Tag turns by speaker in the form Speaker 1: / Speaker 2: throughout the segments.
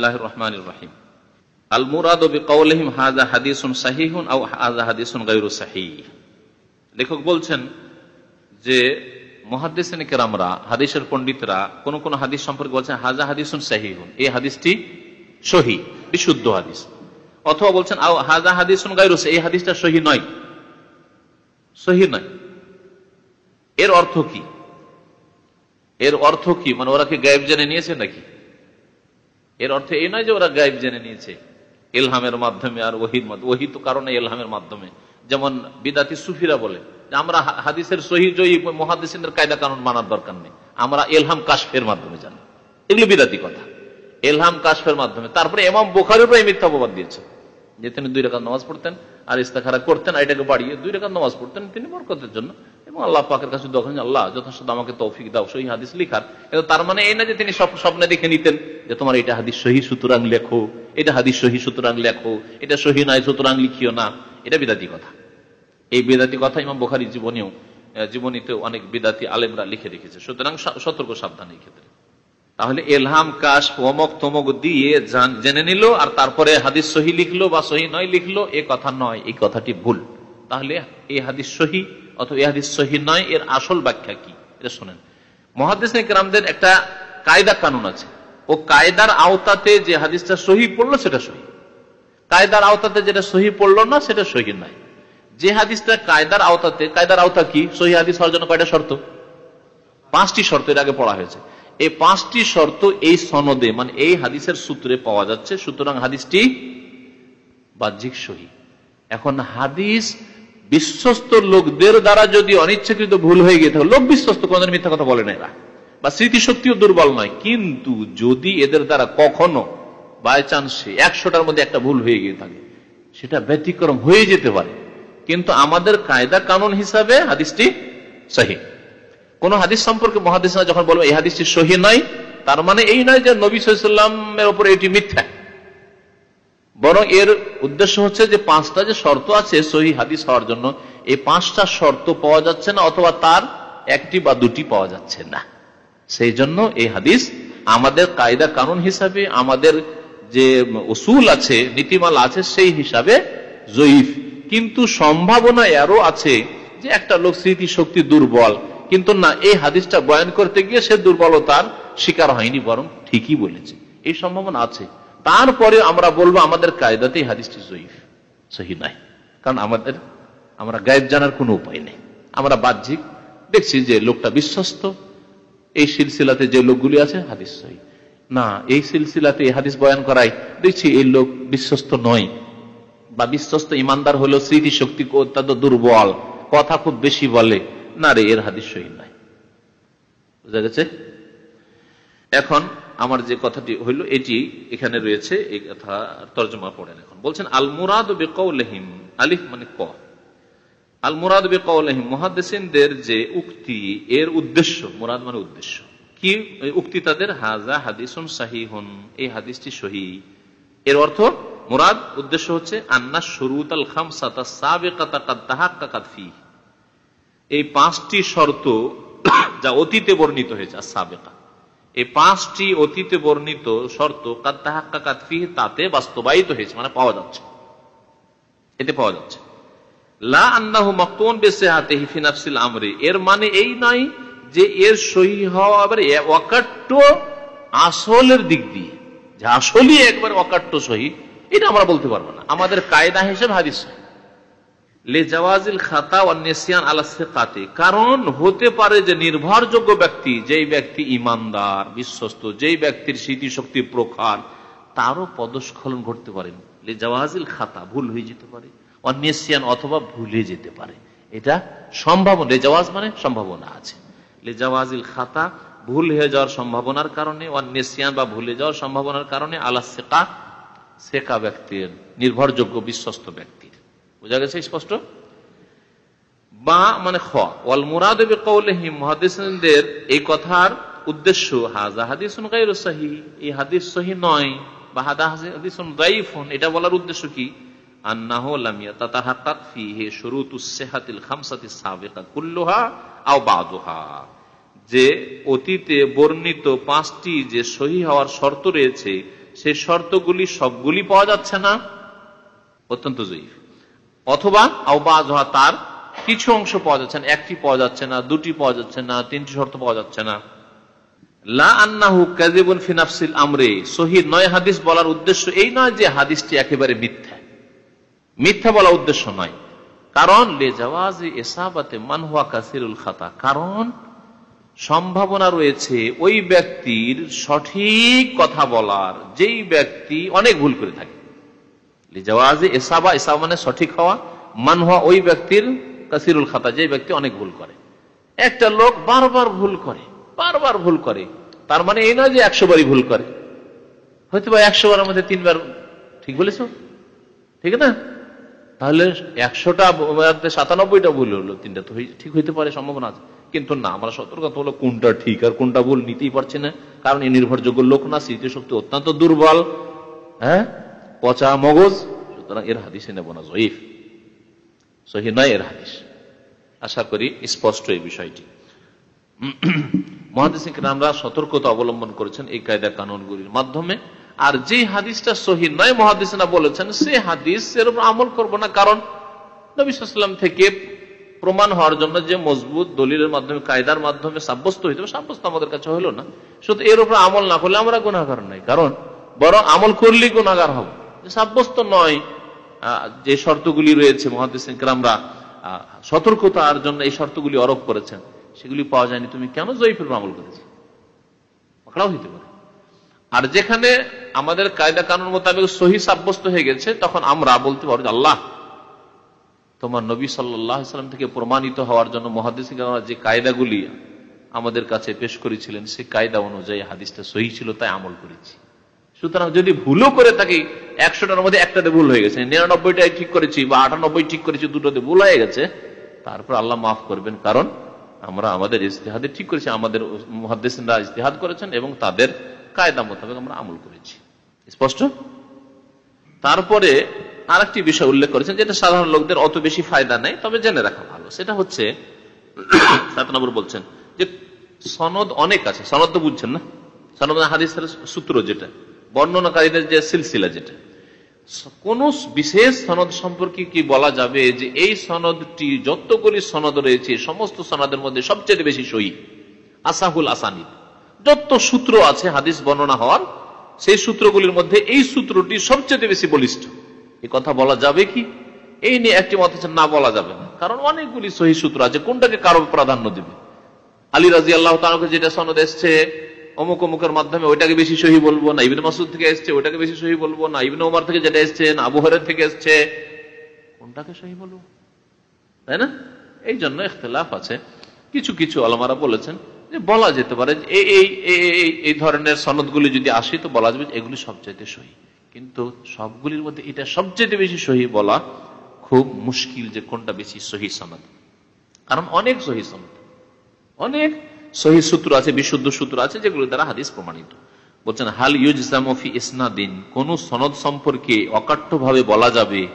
Speaker 1: বিসমিল্লাহ রহমান রহিম আল মুরাদ হাজা হাদিসুন সাহিহুন আও হাজা হাদিসুন গাইরু সাহি লেখক বলছেন যে মহাদিসিন কেরামরা, হাদিসের পণ্ডিতরা কোন কোন হাদিস সম্পর্কে বলছেন হাজা হাদিসুন সাহিহুন। এই হাদিসটি সহি, বিশুদ্ধ হাদিস। অথবা বলছেন হাজা হাদিসুন এই হাদিসটা সহি নয়। সহি নয়। এর অর্থ কি? এর অর্থ কি? মানে ওরা কি গায়েব জেনে নিয়েছে নাকি? এর অর্থ এই নয় যে ওরা গায়েব জেনে নিয়েছে। এলহামের মাধ্যমে আর ওহির মত ওহি তো কারণে এলহামের মাধ্যমে। যেমন বিদাতি সুফিরা বলে আমরা হাদিসের সহি মহাদিসের কায়দা কানুন মানার দরকার নেই। আমরা এলহাম কাশফের মাধ্যমে জানি। এগুলো বিদাতি কথা। এলহাম কাশফের মাধ্যমে। তারপরে এমাম বোখারের এই মিথ্যা অপবাদ দিয়েছে। যে তিনি দুই রেখার নামাজ পড়তেন, আর ইস্তাখারা করতেন এটাকে বাড়িয়ে দুই রেখার নামাজ পড়তেন, তিনি বরকতের জন্য। এবং আল্লাহ পাকের কাছে দোকান আল্লাহ যথেষ্ট আমাকে তৌফিক দাও, সহি হাদিস লিখার। কিন্তু তার মানে এই না যে তিনি স্বপ্নে দেখে নিতেন যে তোমার এটা হাদিস সহি, সুতরাং লেখো, এটা হাদিস সহি, সুতরাং লেখো, এটা সহি নয়, সুতরাং লিখিও না। এটা বিদাতি কথা। এই বেদাতি কথা ইমাম বোখারি জীবনেও জীবনীতে অনেক বিদাতি আলেমরা লিখে রেখেছে। সুতরাং সতর্ক সাবধান এই ক্ষেত্রে। তাহলে এলহাম, কাশ অমক তমক দিয়ে জেনে নিল, আর তারপরে হাদিস সহি লিখলো বা সহি নয় লিখলো, এ কথা নয়, এই কথাটি ভুল। তাহলে এই হাদিস সহি অথবা এই হাদিস সহি নয়, এর আসল ব্যাখ্যা কি? এটা শোনেন। মহাদিস একটা কায়দা কানুন আছে। ও কায়দার আওতাতে যে হাদিসটা সহি পড়ল, সেটা সহি। কায়দার আওতাতে যেটা সহি পড়ল না, সেটা সহি নয়। যে হাদিসটা কায়দার আওতাতে কায়দার আওতা কি? সহি হাদিস হওয়ার জন্য কয়টা শর্ত? পাঁচটি শর্ত এর আগে পড়া হয়েছে। এই পাঁচটি শর্ত এই সনদে মানে এই হাদিসের সূত্রে পাওয়া যাচ্ছে। সুতরাং হাদিসটি বাহ্যিক সহি। এখন হাদিস বিশ্বস্ত লোকদের দ্বারা যদি অনিচ্ছাকৃত ভুল হয়ে গিয়ে থাকে, লোক বিশ্বস্ত, কোনদিন মিথ্যা কথা বলে না এরা। বা স্মৃতিশক্তিও দুর্বল নয়। কিন্তু যদি এদের দ্বারা কখনো বাই চান্সে একশোটার মধ্যে একটা ভুল হয়ে গিয়ে থাকে, সেটা ব্যতিক্রম হয়ে যেতে পারে। কিন্তু আমাদের কায়দা কানুন হিসাবে হাদিসটি সহি। কোন হাদিস সম্পর্কে মহাদিস যখন বলব, এই হাদিসটি সহি নয়, তার মানে এই নয় যে নবী সাল্লামের উপরে এটি মিথ্যা। বরং এর উদ্দেশ্য হচ্ছে যে পাঁচটা যে শর্ত আছে সহি হাদিস হওয়ার জন্য, এই পাঁচটা শর্ত পাওয়া যাচ্ছে না, অথবা তার একটি বা দুটি পাওয়া যাচ্ছে না। সেই জন্য এই হাদিস আমাদের কায়দা কানুন হিসাবে, আমাদের যে উসুল আছে, নীতিমাল আছে, সেই হিসাবে জয়ীফ। কিন্তু সম্ভাবনা এরও আছে যে একটা লোক স্মৃতি শক্তি দুর্বল কিন্তু না, এই হাদিসটা বয়ান করতে গিয়ে সে দুর্বলতার শিকার হয়নি, বরং ঠিকই বলেছে। এই সম্ভাবনা আছে। তারপরে আমরা বলব আমাদের কায়দাতে এই হাদিসটি জয়ীফ, সহি নাই কারণ আমাদের, আমরা গায়েব জানার কোনো উপায় নেই। আমরা বাহ্যিক দেখছি যে লোকটা বিশ্বস্ত, এই সিলসিলাতে যে লোকগুলি আছে, হাদিস সহি। না, এই সিলসিলাতে এই হাদিস বয়ান করাই দেখছি এই লোক বিশ্বস্ত নয়। বা বিশ্বস্ত ইমানদার হলো স্মৃতিশক্তি অত্যন্ত দুর্বল, কথা খুব বেশি বলে। না রে, এর হাদিস সহি নাই। বুঝা গেছে? এখন আমার যে কথাটি হইল, এটি এখানে রয়েছে এই কথা তর্জমা পড়েন এখন। বলছেন আল মুরাদ বেকৌলহিম, আলিফ মানে ক। আল মুরাদ বেকৌলহিম মহাদেসিনদের যে উক্তি, এর উদ্দেশ্য, মুরাদ মানে উদ্দেশ্য। কি উক্তি তাদের? হাজা হাদিসুন সাহিহুন, এই হাদিসটি সহি। এর অর্থ, মুরাদ উদ্দেশ্য হচ্ছে, আন্না শরুত আল খামসাতা সাবেকাতা কাদ্দাহাক্কা কাদফি এই পাঁচটি শর্ত যা অতীতে বর্ণিত হয়েছে সাবেকা। এই পাঁচটি অতীতে বর্ণিত শর্ত কাদফি তাতে বাস্তবায়িত হয়েছে মানে পাওয়া যাচ্ছে। এতে পাওয়া যাচ্ছে। লা আন্নাহু মাকতুন বেসেহাতে হিফিনাফসিল আমরে। এর মানে এই নয় যে এর সহি হওয়া আবার অকাট্য আসলের দিক দিয়ে। যে আসলই একবার অকাট্য সহি, এটা আমরা বলতে পারব না। আমাদের কায়দা হিসেবে হাদিস লেজাওয়াজিল খাতা অন্যসিয়ান আলাসে কারণ হতে পারে যে নির্ভরযোগ্য ব্যক্তি, যেই ব্যক্তি ইমানদার, বিশ্বস্ত, যেই ব্যক্তির স্মৃতিশক্তি প্রখার, তারও পদস্খলন ঘটতে পারে। লেজাওয়াজিল খাতা ভুল হয়ে যেতে পারে অন্যসিয়ান অথবা ভুলে যেতে পারে। এটা সম্ভাবনা লেজাওয়াজ মানে সম্ভাবনা আছে। লেজাওয়াজিল খাতা ভুল হয়ে যাওয়ার সম্ভাবনার কারণে অন্যসিয়ান বা ভুলে যাওয়ার সম্ভাবনার কারণে আলা সেকা সেকা ব্যক্তির নির্ভরযোগ্য বিশ্বস্ত ব্যক্তির বোঝা গেছে স্পষ্ট? বা মানে খ। এই কথার উদ্দেশ্য হাজা সাহি এই হাদিস সহি নয়, বা হাদা হাদিসুন দাইফুন এটা বলার উদ্দেশ্য কি? যে অতীতে বর্ণিত পাঁচটি যে সহি হওয়ার শর্ত রয়েছে, সেই শর্তগুলি সবগুলি পাওয়া যাচ্ছে না? অত্যন্ত জয়ীফ। অথবা আওবাজ তার কিছু অংশ পাওয়া যাচ্ছে না, একটি পাওয়া যাচ্ছে না, দুটি পাওয়া যাচ্ছে না, তিনটি শর্ত পাওয়া যাচ্ছে না। লা আন্নাহু কাযিবুন ফি আমরে হাদিস বলার উদ্দেশ্য এই নয় যে হাদিসটি একেবারে মিথ্যা। মিথ্যা বলা উদ্দেশ্য নয়। কারণ, লে কারণ সম্ভাবনা রয়েছে ওই ব্যক্তির সঠিক কথা বলার, যেই ব্যক্তি অনেক ভুল করে থাকে। লিজাওয়াজে এসাবা এসাবা মানে সঠিক হওয়া। মান হওয়া ওই ব্যক্তির কাসিরুল খাতা, যে ব্যক্তি অনেক ভুল করে। একটা লোক বারবার ভুল করে, বারবার ভুল করে। তার মানে এই নয় যে একশো বারই ভুল করে। হয়তো বা একশো বারের মধ্যে তিনবার ঠিক বলেছ? ঠিক না? তাহলে একশোটা সাতানব্বইটা ভুল হলো, তিনটা তো ঠিক হইতে পারে, সম্ভাবনা আছে। কিন্তু না, আমরা সতর্কতা হলো কোনটা ঠিক আর কোনটা ভুল নিতেই পারছি না। কারণ এই নির্ভরযোগ্য লোক না, স্মৃতিশক্তি অত্যন্ত দুর্বল। হ্যাঁ? পচা মগজ, সুতরাং এর হাদিসে নেব না, জয়ীফ। সহি নয় এর হাদিস। আশা করি স্পষ্ট এই বিষয়টি। মহাদিসিক আমরা সতর্কতা অবলম্বন করেছেন এই কায়দা কানুনগুলির মাধ্যমে। আর যে হাদিসটা সহি নয় মহাদিসনা বলেছেন, সে হাদিস এর আমল করব না, কারণ নবীলাম থেকে প্রমাণ হওয়ার জন্য যে মজবুত দলিলের মাধ্যমে, কায়দার মাধ্যমে সাব্যস্ত হইতে সাব্যস্ত আমাদের কাছে হলো না। শুধু এর উপর আমল না করলে আমরা গুণাগার নাই, কারণ বরং আমল করলেই গুণাগার হব। সাব্যস্ত নয় যে শর্তগুলি রয়েছে মহাদিস আমরা সতর্কতার জন্য এই শর্তগুলি আরোপ করেছেন। সেগুলি পাওয়া যায়নি। তুমি কেন জয়ীফের আমল করেছ? পাকড়াও হইতে পারে। আর যেখানে আমাদের কায়দা কানুন মোতাবেক সহি সাব্যস্ত হয়ে গেছে তখন আমরা বলতে পারব যে, আল্লাহ তোমার নবী সাল্লাম থেকে প্রমাণিত হওয়ার জন্য মহাদিস যে কায়দাগুলি আমাদের কাছে পেশ করেছিলেন সেই কায়দা অনুযায়ী হাদিসটা সহি ছিল তাই আমল করেছি। সুতরাং যদি ভুলও করে থাকি, একশোটার মধ্যে একটাতে ভুল হয়ে গেছে। নিরানব্বইটাই ঠিক করেছি বা আটানব্বই ঠিক করেছি, দুটোতে ভুল হয়ে গেছে। তারপর আল্লাহ মাফ করবেন, কারণ আমরা আমাদের ইস্তেহাদে ঠিক করেছি, আমাদের মহাদ্দেশরা ইস্তেহাদ করেছেন এবং তাদের কায়দা মোতাবেক আমরা আমল করেছি। স্পষ্ট? তারপরে আর একটি বিষয় উল্লেখ করেছেন, যেটা সাধারণ লোকদের অত বেশি ফায়দা নেই, তবে জেনে রাখা ভালো। সেটা হচ্ছে, সাত নম্বর বলছেন যে সনদ অনেক আছে। সনদ তো বুঝছেন না? সনদ মানে হাদিসের সূত্র যেটা। বর্ণনাকারীদের যে সিলসিলা যেটা। কোন বিশেষ সনদ সম্পর্কে কি বলা যাবে যে এই সনদটি যতগুলি সনদ রয়েছে, সমস্ত সনদের মধ্যে সবচেয়ে বেশি সহি? আসাহুল আসানি যত সূত্র আছে, হাদিস বর্ণনা হওয়ার, সেই সূত্রগুলির মধ্যে এই সূত্রটি সবচেয়ে বেশি বলিষ্ঠ। এই কথা বলা যাবে কি? এই নিয়ে একটি মত হচ্ছে না বলা যাবে না। কারণ অনেকগুলি সহি সূত্র আছে, কোনটাকে কারও প্রাধান্য দিবে? আলী রাজি আল্লাহ তালকে যেটা সনদ এসছে অমুক অমুকের মাধ্যমে ওইটাকে বেশি সহি বলব না। ইবিন মাসুদ থেকে এসছে, ওইটাকে বেশি সহি বলব না। ইবিন ওমার থেকে যেটা এসছে আবুহরের থেকে এসছে। কোনটাকে সহি বলব? তাই না? এই জন্য ইখতলাফ আছে। কিছু কিছু আলমারা বলেছেন যে বলা যেতে পারে এই এই ধরনের সনদগুলি যদি আসে তো বলা যাবে এগুলি সবচাইতে সহি। কিন্তু সবগুলির মধ্যে এটা সবচেয়ে বেশি সহি বলা খুব মুশকিল যে কোনটা বেশি সহি সনদ। কারণ অনেক সহি সনদ। অনেক সহি সূত্র আছে, বিশুদ্ধ সূত্র আছে, যেগুলো দ্বারা হাদিস প্রমাণিত। বলছেন, হাল ইউজামফি ইসনাদিন, কোন সনদ সম্পর্কে অকাট্য ভাবে বলা যাবে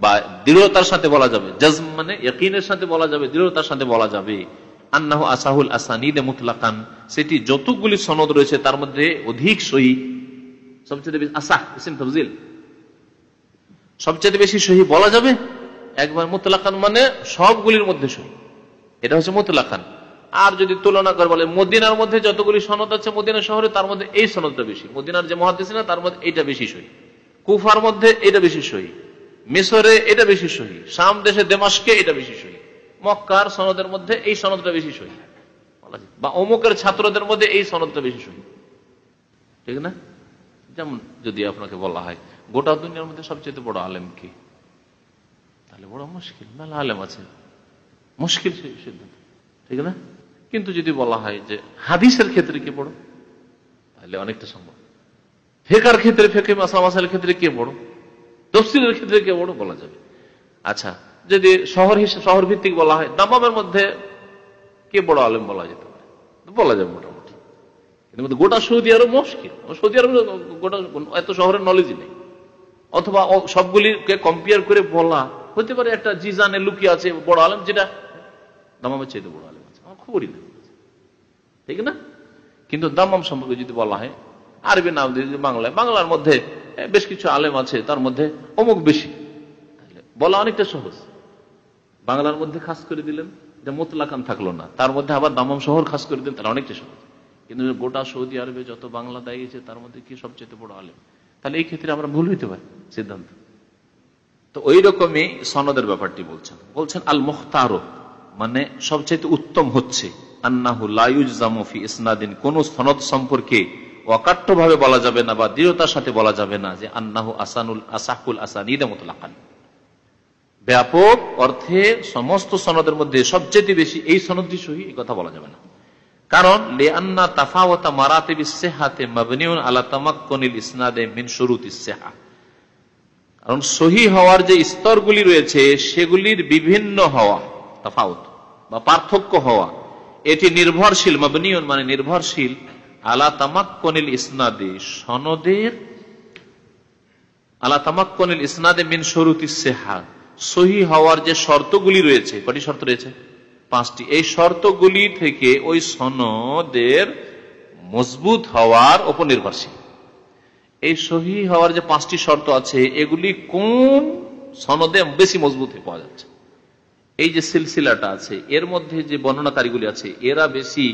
Speaker 1: বা দৃঢ়তার সাথে বলা যাবে, জজম মানে ইয়কিনের সাথে বলা যাবে, দৃঢ়তার সাথে বলা যাবে। আন্নাহ আসাহুল আসানিদ মুতলাকান, সেটি যতগুলি সনদ রয়েছে, তার মধ্যে অধিক সহি। সবচেয়ে বেশি আসাহ, ইসিম তফজিল। সবচেয়ে বেশি সহি বলা যাবে, একবার মুতলাকান মানে সবগুলির মধ্যে সহি। এটা হচ্ছে মুতলাকান। আর যদি তুলনা করে বলে মদিনার মধ্যে যতগুলি সনদ আছে মদিনা শহরে, তার মধ্যে এই সনদটা বেশি। মদিনার যে মহাদেশ না তার মধ্যে এইটা বেশি সহি। কুফার মধ্যে এটা বেশি সহি। মিশরে এটা বেশি সহি। শাম দেশে দেমাসকে এটা বেশি সহি। মক্কার সনদের মধ্যে এই সনদটা বেশি সহি। বা অমুকের ছাত্রদের মধ্যে এই সনদটা বেশি সহি। ঠিক না? যেমন যদি আপনাকে বলা হয়, গোটা দুনিয়ার মধ্যে সবচেয়ে বড় আলেম কি? তাহলে বড় মুশকিল। মেলা আলেম আছে। মুশকিল সিদ্ধান্ত। ঠিক না? কিন্তু যদি বলা হয় যে হাদিসের ক্ষেত্রে কে বড়? তাহলে অনেকটা সম্ভব। ফেকার ক্ষেত্রে ফেকে মাসামাসালের ক্ষেত্রে কে বড়? তফসিলের ক্ষেত্রে কে বড় বলা যাবে? আচ্ছা যদি শহর হিসেবে শহর ভিত্তিক বলা হয়, দামামের মধ্যে কে বড় আলেম বলা যেতে পারে? বলা যাবে মোটামুটি। কিন্তু গোটা সৌদি আরব মুশকিল। সৌদি আরব গোটা এত শহরের নলেজই নেই। অথবা সবগুলিকে কম্পেয়ার করে বলা হতে পারে একটা জিজানে লুকিয়ে আছে বড় আলেম, যেটা দামামের চাইতে বড় খবরই নেই ঠিক না? কিন্তু দামাম সম্পর্কে যদি বলা হয়, আরবি নাম দিয়ে বাংলায়, বাংলার মধ্যে বেশ কিছু আলেম আছে, তার মধ্যে অমুক বেশি। বলা অনেকটা সহজ। বাংলার মধ্যে খাস করে দিলেন, এটা মোতলাকান থাকল না। তার মধ্যে আবার দামাম শহর খাস করে দিলেন তারা অনেকটা সহজ। কিন্তু গোটা সৌদি আরবে যত বাংলা দাঁড়িয়েছে তার মধ্যে কি সবচেয়ে বড় আলেম? তাহলে এই ক্ষেত্রে আমরা ভুল হইতে পারি, সিদ্ধান্ত। তো ওই রকমই সনদের ব্যাপারটি বলছেন। বলছেন আল মুখতারো মানে সবচেয়ে উত্তম হচ্ছে, আন্নাহু ইসনাদিন, কোন সনদ সম্পর্কে অকাট্য ভাবে বলা যাবে না বা দৃঢ়তার সাথে বলা যাবে না যে আন্নাহু আসানুল, আসাহুল আসানিদ মতলাকান। ব্যাপক অর্থে সমস্ত সনদের মধ্যে সবচেয়ে বেশি এই সনদটি সহি কথা বলা যাবে না। কারণ, লেআন্না তাফাওয়াতা মারাতে বিসেহাতে মাবনিউন আলা তামাক্কুনিল ইসনাদে মিন শুরুতিস সেহা। কারণ সহি হওয়ার যে স্তরগুলি রয়েছে, সেগুলির বিভিন্ন হওয়া তাফাউত বা পার্থক্য হওয়া। এটি নির্ভরশীল, মাবনিয়ন মানে নির্ভরশীল, আলা তামাক্কনিল ইসনাদে, সনদের আলা তামাক্কনিল ইসনাদে মিন শরুতি সেহা। সহি হওয়ার যে শর্তগুলি রয়েছে, কটি শর্ত রয়েছে? পাঁচটি। এই শর্তগুলি থেকে ওই সনদের মজবুত হওয়ার উপর নির্ভরশীল। এই সহি হওয়ার যে পাঁচটি শর্ত আছে, এগুলি কোন সনদে বেশি মজবুত হয়ে পাওয়া যাচ্ছে? এই যে সিলসিলাটা আছে, এর মধ্যে যে বর্ণনাকারীগুলি আছে, এরা বেশি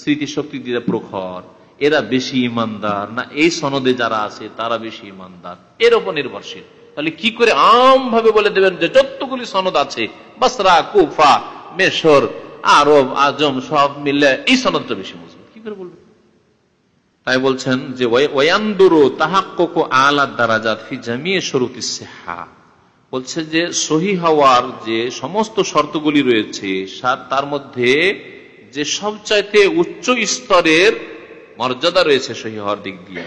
Speaker 1: স্মৃতিশক্তি দিয়ে প্রখর, এরা বেশি ইমানদার। না, এই সনদে যারা আছে, তারা বেশি ইমানদার। এর উপর নির্ভরশীল। তাহলে কি করে আম ভাবে বলে দেবেন যে যতগুলি সনদ আছে, বাসরা, কুফা, মেশর, আরব, আজম, সব মিলে এই সনদটা বেশি মজবুত। কি করে বলবেন? তাই বলছেন যে ওয়ান্দুরু তাহাক্কুকু আলা দারাজাত ফি জামিয়ে শরুতি সিহা। বলছে যে, সহি হওয়ার যে সমস্ত শর্তগুলি রয়েছে তার মধ্যে যে সবচাইতে উচ্চ স্তরের মর্যাদা রয়েছে সহি হওয়ার দিক দিয়ে,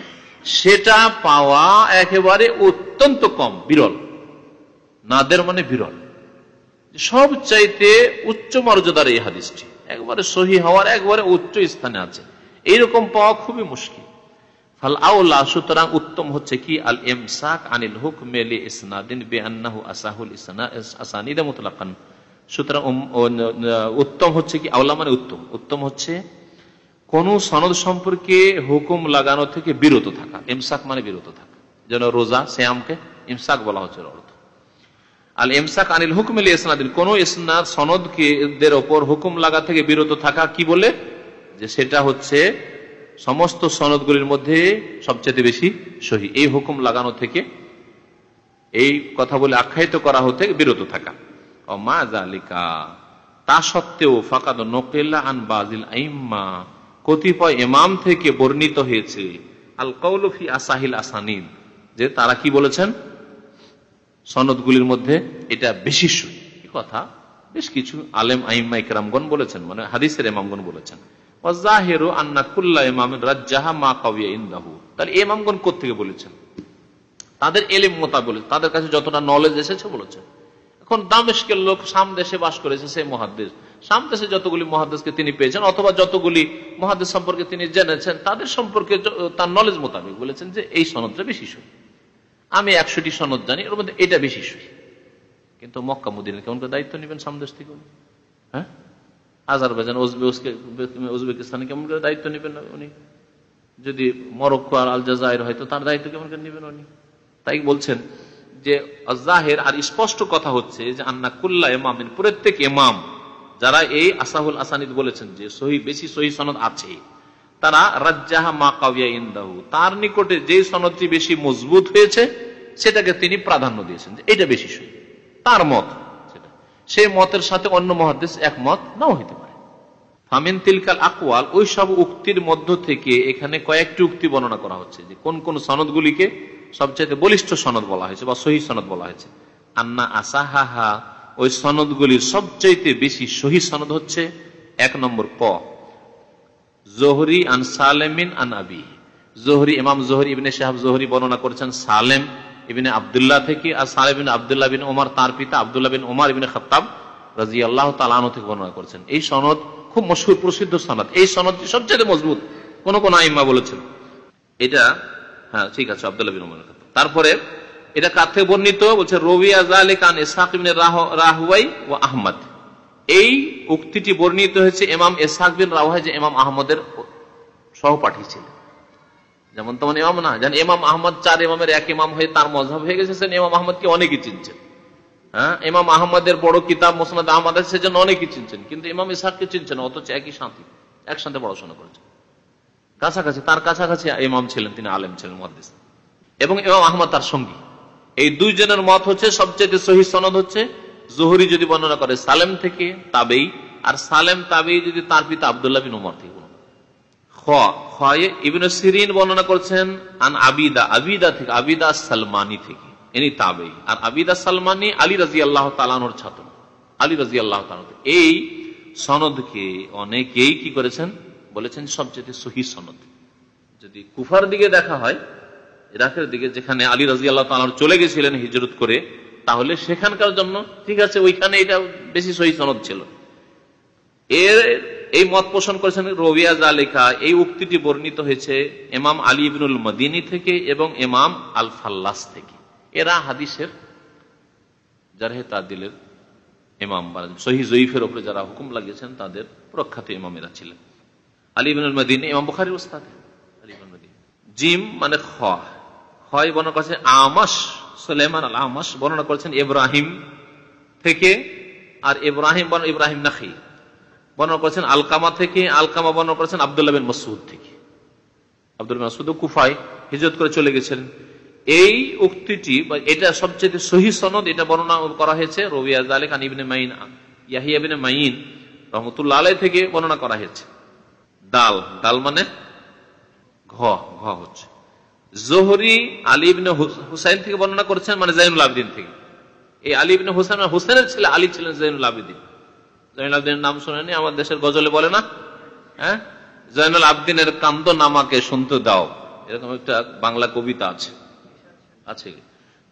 Speaker 1: সেটা পাওয়া একেবারে অত্যন্ত কম, বিরল। নাদের মানে বিরল। সবচাইতে উচ্চ মর্যাদার এই হাদিসটি, একবারে সহি হওয়ার একবারে উচ্চ স্থানে আছে। এইরকম পাওয়া খুবই মুশকিল। ফাল আউলা সুতরাং উত্তম হচ্ছে কি? আল ইমসাক আনিল হুকমে লি ইসনাদিন বিআন্নাহু আসাহুল ইসনা, আসানিদা সুতরাং উত্তম হচ্ছে কি? আউলা মানে উত্তম। উত্তম হচ্ছে কোন সনদ সম্পর্কে হুকুম লাগানো থেকে বিরত থাকা। ইমসাক মানে বিরত থাকা। যেন রোজা শ্যামকে ইমসাক বলা হচ্ছে অর্থ। আল ইমসাক আনিল হুকমিল ইসনাদিন, কোন ইসনাদ সনদকে, দের ওপর হুকুম লাগা থেকে বিরত থাকা কি বলে? যে সেটা হচ্ছে সমস্ত সনদগুলির মধ্যে সবচেয়ে বেশি সহি। এই হুকুম লাগানো থেকে, এই কথা বলে আখ্যায়িত করা হতে বিরত থাকা। ও মা জালিকা, তা সত্ত্বেও ফাকাদ নকেল্লা আন বাজিল আইম্মা, কতিপয় এমাম থেকে বর্ণিত হয়েছে, আল কৌলফি আসাহিল আসানিদ, যে তারা কি বলেছেন? সনদগুলির মধ্যে এটা বেশি সহি। কথা বেশ কিছু আলেম আইম্মা ইকরামগণ বলেছেন মানে হাদিসের ইমামগণ বলেছেন। ওয়াজাহিরু আন্না কুল্লা রাজ্জাহা মা কাবিয়া ইনদাহু। তাহলে ইমামগণ কোত্থেকে বলেছেন? তাদের এলিম মোতা বলে তাদের কাছে যতটা নলেজ এসেছে বলেছেন। এখন দামেশকের লোক সাম দেশে বাস করেছে সেই মহাদেশ সাম দেশে যতগুলি মহাদেশকে তিনি পেয়েছেন, অথবা যতগুলি মহাদেশ সম্পর্কে তিনি জেনেছেন, তাদের সম্পর্কে তার নলেজ মোতাবেক বলেছেন যে এই সনদটা বেশি আমি একশোটি সনদ জানি, এর মধ্যে এটা বেশি কিন্তু মক্কা মুদিনের কেমন করে দায়িত্ব নেবেন সামদেশ থেকে হ্যাঁ? আজারবাইজান উজবে- উজবেকিস্তানে কেমন করে দায়িত্ব নেবেন উনি? যদি মরক্কো আর আল জাজায়ের হয়তো তার দায়িত্ব কেমন করে নেবেন উনি? তাই বলছেন যে, জাহের আর স্পষ্ট কথা হচ্ছে যে, আন্না কুল্লা ইমামিন, প্রত্যেক ইমাম, যারা এই আসাহুল আসানিদ বলেছেন যে, সহি বেশি সহি সনদ আছে, তারা রাজ্জাহা মা কাবিয়া ইন্দাহু, তার নিকটে যে সনদটি বেশি মজবুত হয়েছে, সেটাকে তিনি প্রাধান্য দিয়েছেন যে এটা বেশি সহি। তার মত। সেই মতের সাথে অন্য মহাদেশ একমত নাও হইতে পারে। ফামিন তিলকাল আকওয়াল ওই সব উক্তির মধ্য থেকে এখানে কয়েকটি উক্তি বর্ণনা করা হচ্ছে যে কোন কোন সনদগুলিকে সবচেয়ে বলিষ্ঠ সনদ বলা হয়েছে বা সহি সনদ বলা হয়েছে। আন্না আসাহাহা, ওই সনদগুলির সবচাইতে বেশি সহি সনদ হচ্ছে এক নম্বর ক, জোহরি আন সালেমিন আন আবি জোহরি, ইমাম জোহরি, ইবনে সাহাব জোহরি বর্ণনা করেছেন সালেম। ইবিনে আবদুল্লাহ থেকে আর সালেম বিন আবদুল্লাহ বিন ওমর তার পিতা আবদুল্লাহ বিন ওমর ইবিনে খত্তাব রাজি আল্লাহ তালানো থেকে বর্ণনা করেছেন। এই সনদ খুব মশহুর, প্রসিদ্ধ সনদ। এই সনদটি সবচেয়ে মজবুত। কোন কোন আইম্মা বলেছেন। এটা হ্যাঁ ঠিক আছে, আবদুল্লাহ বিন ওমর। তারপরে এটা কার থেকে বর্ণিত? বলছে রবি আজালিক আন ইসহাক ইবনে রাহ- রাহুয়াই ও আহমদ। এই উক্তিটি বর্ণিত হয়েছে এমাম এসহাক বিন রাহুয়াই যে এমাম আহমদের সহপাঠী ছিলেন। যেমন তেমন ইমাম না, যেন ইমাম আহমদ চার ইমামের এক ইমাম হয়ে তার মজাব হয়ে গেছে, সেজন্য ইমাম আহমদকে অনেকেই চিনছেন। হ্যাঁ? ইমাম আহমদের বড় কিতাব মোসনাদ আহমদ আছে, সেজন্য অনেকেই চিনছেন। কিন্তু ইমাম ইসাককে চিনছেন, অথচ একই সাথে, একসাথে পড়াশোনা করেছেন কাছাকাছি, তার কাছাকাছি ইমাম ছিলেন, তিনি আলেম ছিলেন মহাদিস এবং ইমাম আহমদ তার সঙ্গী। এই দুইজনের মত হচ্ছে সবচেয়ে সহি সনদ হচ্ছে, জহুরি যদি বর্ণনা করে সালেম থেকে তাবেই, আর সালেম তাবেই যদি তার পিতা আবদুল্লাহ বিন উমর থেকে বর্ণনা করে। খ খয়ে ইবনে সিরিন বর্ণনা করছেন, আন আবিদা আবিদা থেকে, আবিদা সালমানি থেকে, ইনি তাবেই। আর আবিদা সালমানি আলী রাজি আল্লাহ তালানোর ছাত্র আলী রাজি আল্লাহ এই সনদকে অনেকেই কি করেছেন? বলেছেন সবচেয়ে সহি সনদ। যদি কুফার দিকে দেখা হয়, ইরাকের দিকে যেখানে আলী রাজি আল্লাহ তালান চলে গেছিলেন হিজরত করে, তাহলে সেখানকার জন্য ঠিক আছে, ওইখানে এটা বেশি সহি সনদ ছিল। এর এই মত পোষণ করেছেন রবিয়াজ আলিকা এই উক্তিটি বর্ণিত হয়েছে এমাম আলী ইবনুল মদিনী থেকে এবং এমাম আল ফাল্লাস থেকে। এরা হাদিসের জারহে তাদিলের ইমাম বা সহি জয়ীফের উপরে যারা হুকুম লাগিয়েছেন, তাদের প্রখ্যাত ইমামেরা ছিলেন। আলী ইবনুল মদিনী, ইমাম বুখারির ওস্তাদ আলী ইবনুল মদিনী। জিম মানে খ। হয় বর্ণনা করেছেন আমাস সুলেমান আল আমাস বর্ণনা করেছেন ইব্রাহিম থেকে। আর ইব্রাহিম বর্ণ ইব্রাহিম নাখি। বর্ণনা করেছেন আলকামা থেকে, আলকামা বর্ণনা করেছেন আবদুল্লাহ বিন মসুদ থেকে। আব্দুল মাসুদ কুফায় হিজরত করে চলে গেছেন। এই উক্তিটি এটা সবচেয়ে সহি সনদ, এটা বর্ণনা করা হয়েছে রবিয়াজ আলী খান ইবনে মাইন ইয়াহিয়াবিনে মাইন রহমতুল্লাহ আলাই থেকে বর্ণনা করা হয়েছে। দাল দাল মানে ঘ ঘ হচ্ছে। জোহরি আলী ইবনে হুসাইন থেকে বর্ণনা করেছেন মানে জাইনুল আবদিন থেকে। এই আলী ইবনে হুসাইন হুসাইনের ছেলে আলী ছিলেন জাইনুল আবিদিন। আবদিনের নাম শুনেনি? আমার দেশের গজলে বলে না? হ্যাঁ? জৈনুল আবদিনের কান্দ নামাকে শুনতে দাও। এরকম একটা বাংলা কবিতা আছে। আছে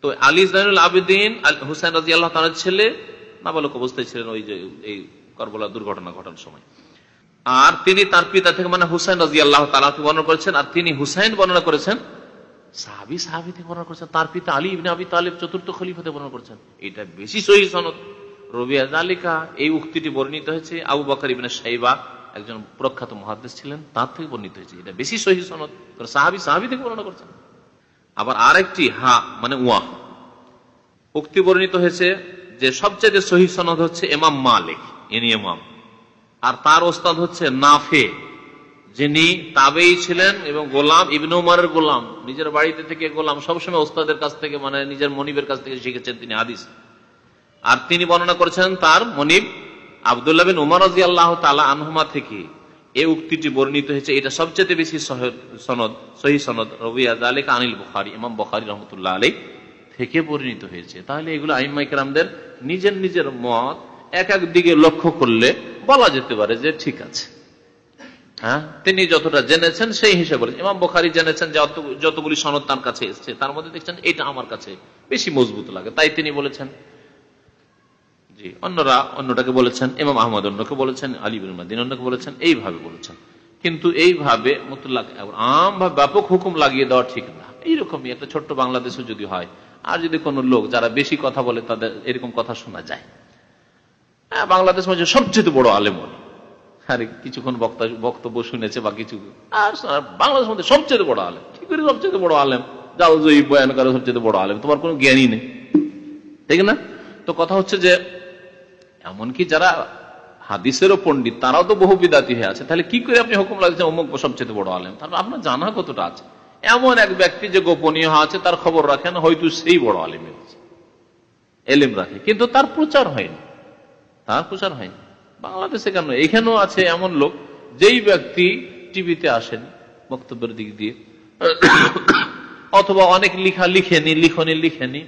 Speaker 1: তো আলী জৈনুল আবিদিন হুসাইন রাজি আল্লাহ তার ছেলে, নাবালক অবস্থায় ছিলেন ওই যে, এই করবলা দুর্ঘটনা ঘটার সময়। আর তিনি তার পিতা থেকে মানে হুসাইন রাজি আল্লাহ তালাকে বর্ণনা করেছেন, আর তিনি হুসাইন বর্ণনা করেছেন সাহাবি সাহাবি থেকে বর্ণনা করেছেন, তার পিতা আলী আবি তালেব চতুর্থ খলিফাতে বর্ণনা করেছেন। এটা বেশি সহি সনদ। রবিয়া জালিকা, এই উক্তিটি বর্ণিত হয়েছে। আবু বকর ইবনে সাইবা একজন প্রখ্যাত মহাদেশ ছিলেন, তার থেকে বর্ণিত হয়েছে। এটা বেশি সহি সনদ। সাহাবি সাহাবি থেকে বর্ণনা করছেন। আবার আরেকটি হা মানে ওয়া উক্তি বর্ণিত হয়েছে যে সবচেয়ে সহি সনদ হচ্ছে এমাম মালিক, ইনি এমাম আর তার ওস্তাদ হচ্ছে নাফে, যিনি তাবেই ছিলেন এবং গোলাম ইবনু উমারের গোলাম। নিজের বাড়িতে থেকে গোলাম। সবসময় ওস্তাদের কাছ থেকে মানে নিজের মনিবের কাছ থেকে শিখেছেন তিনি হাদিস। আর তিনি বর্ণনা করেছেন তার মনিব আবদুল্লাহ বিন উমর রাজি আল্লাহ তালা আনহুমা থেকে। এই উক্তিটি বর্ণিত হয়েছে। এটা সবচেয়ে বেশি সনদ, সহি সনদ রবিয়াজ আলিক আনিল বুখারি, ইমাম বখারি রহমতুল্লাহ আলী থেকে পরিণত হয়েছে। তাহলে এগুলো আইমাইকরামদের নিজের নিজের মত এক এক দিকে লক্ষ্য করলে বলা যেতে পারে যে ঠিক আছে। হ্যাঁ? তিনি যতটা জেনেছেন সেই হিসেবে। ইমাম বখারি জেনেছেন যে যতগুলি সনদ তার কাছে এসছে, তার মধ্যে দেখছেন এটা আমার কাছে বেশি মজবুত লাগে। তাই তিনি বলেছেন জি, অন্যরা অন্যটাকে বলেছেন এমাম আহমদ, অন্যকে বলেছেন আলিবুল মাদিন, অন্যকে বলেছেন এইভাবে বলেছেন। কিন্তু এইভাবে আমভাবে ব্যাপক হুকুম লাগিয়ে দেওয়া ঠিক না। এইরকমই একটা ছোট্ট বাংলাদেশে যদি হয়, আর যদি কোনো লোক যারা বেশি কথা বলে তাদের এরকম কথা শোনা যায়। হ্যাঁ বাংলাদেশ মাঝে সবচেয়ে বড় আলেম আর কিছুক্ষণ বক্তা, বক্তব্য শুনেছে বা কিছু, আর বাংলাদেশ মধ্যে সবচেয়ে বড় আলেম। কি করে সবচেয়ে বড় আলেম? যাও জয়ী বয়ান করে সবচেয়ে বড় আলেম। তোমার কোনো জ্ঞানই নেই। ঠিক না? তো কথা হচ্ছে যে এমনকি যারা হাদিসেরও পণ্ডিত, তারাও তো বহু বিদাতি হয়ে আছে। তাহলে কি করে আপনি হুকুম লাগছেন অমুক সবচেয়ে বড় আলেম। তাহলে আপনার জানা কতটা আছে? এমন এক ব্যক্তি যে গোপনীয় আছে, তার খবর রাখেন, হয়তো সেই বড় আলিম এলিম রাখে। কিন্তু তার প্রচার হয়নি। তার প্রচার হয়নি। বাংলাদেশে কেন? এখানেও আছে এমন লোক, যেই ব্যক্তি টিভিতে আসেন বক্তব্যের দিক দিয়ে, অথবা অনেক লিখা লিখেনি, লিখনি লিখেনি,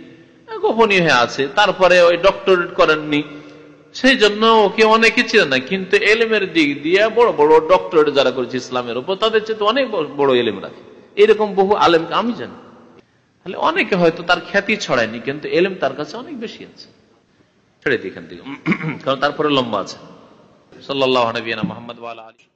Speaker 1: গোপনীয় হয়ে আছে। তারপরে ওই ডক্টরেট করেননি সেই জন্য ওকে অনেকে ছিল না, কিন্তু এলেমের দিক দিয়ে বড় বড় ডক্টরেট যারা করেছে ইসলামের উপর, তাদের চেয়ে অনেক বড় এলেম রাখে। এরকম বহু আলেমকে আমি জানি। তাহলে অনেকে হয়তো তার খ্যাতি ছড়ায়নি, কিন্তু এলেম তার কাছে অনেক বেশি আছে। ছেড়ে দিই এখান থেকে। কারণ তারপরে লম্বা আছে। সাল্লাহ নবীনা মোহাম্মদ আলী